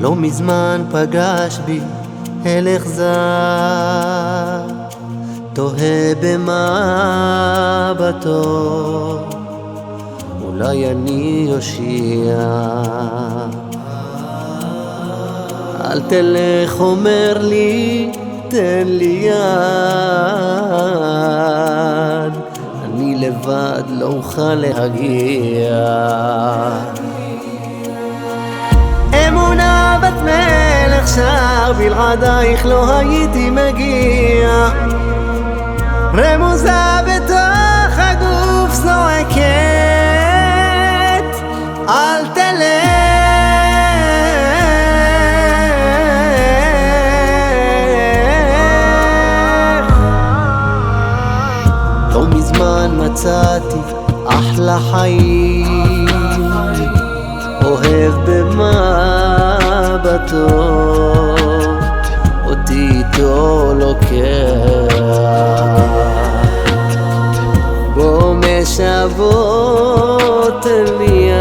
לא מזמן פגש בי הלך זר, תוהה במבטו, אולי אני יושיע. אל תלך אומר לי, תן לי יד, אני לבד לא אוכל להגיע. שר, בלעדייך לא הייתי מגיע. רמוזה בתוך הגוף זועקת, אל תלך. לא מזמן מצאתי אחלה חיים, אוהב במבטו, אותו לוקח בו משאבות ליד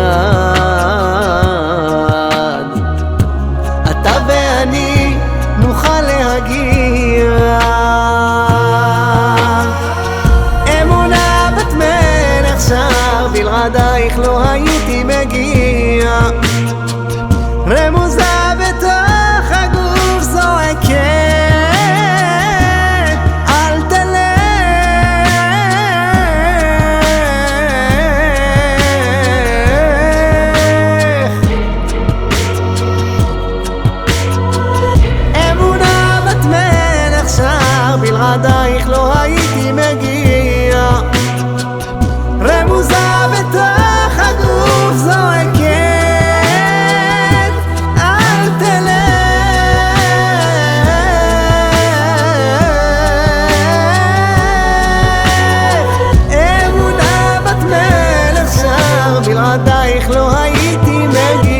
אתה ואני נוכל להגיע אמונה בת מלך שר בלעדייך לא הייתי מגיע רמוזה לא הייתי מגיע